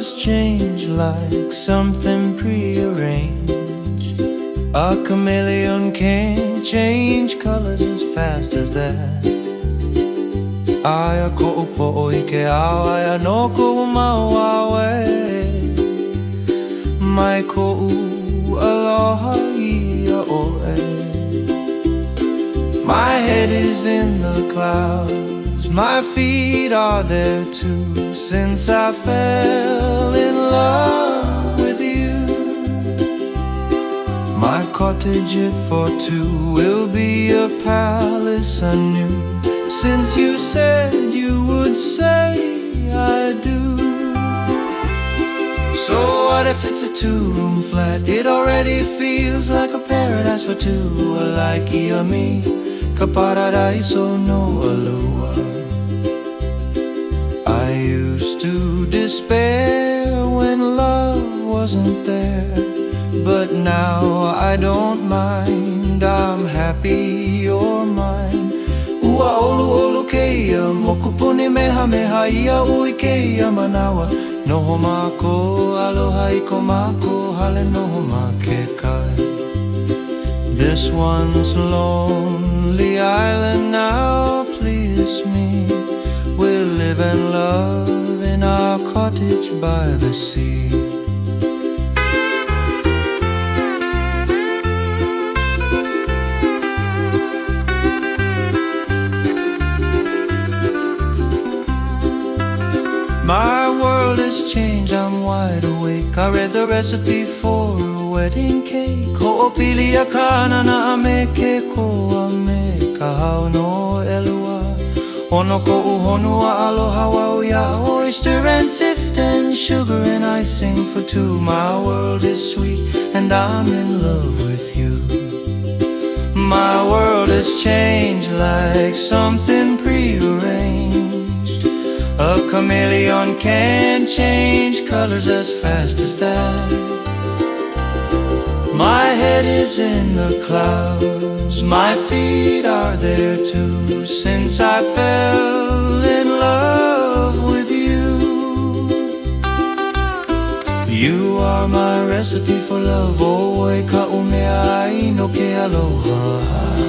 change like something prearranged. A chameleon can't change colors as fast as that. Aya ko upo o ike awa no ko mawawe Mai ko u aloha ia o e My head is in the clouds My feet are there too Since I fell My cottage if for two will be a palace anew. Since you said you would say I do. So what if it's a two-room flat? It already feels like a paradise for two Like you and me Ka paradiso no alua I used to despair when love wasn't there But now I don't mind. I'm happy you're mine. Ua olu olu keia Mokupuni meha meha ia ui keia manawa. Noho mako aloha i ko mako hale noho ma ke kai. This one's lonely island now please me. We'll live and love in our cottage by the sea My world has changed, I'm wide awake. I read the recipe for a wedding cake. Oh, Ho'opili a kana na ame ke ko ame ka hao no elua. Ono ko uhonua aloha wau ya oyster and sift and sugar and icing for two. My world is sweet and I'm in love with you. My world has changed like something prearranged. A chameleon can't change colors as fast as that. My head is in the clouds, my feet are there too. Since I fell in love with you, you are my recipe for love. Oh, e ka umea ai no ke aloha.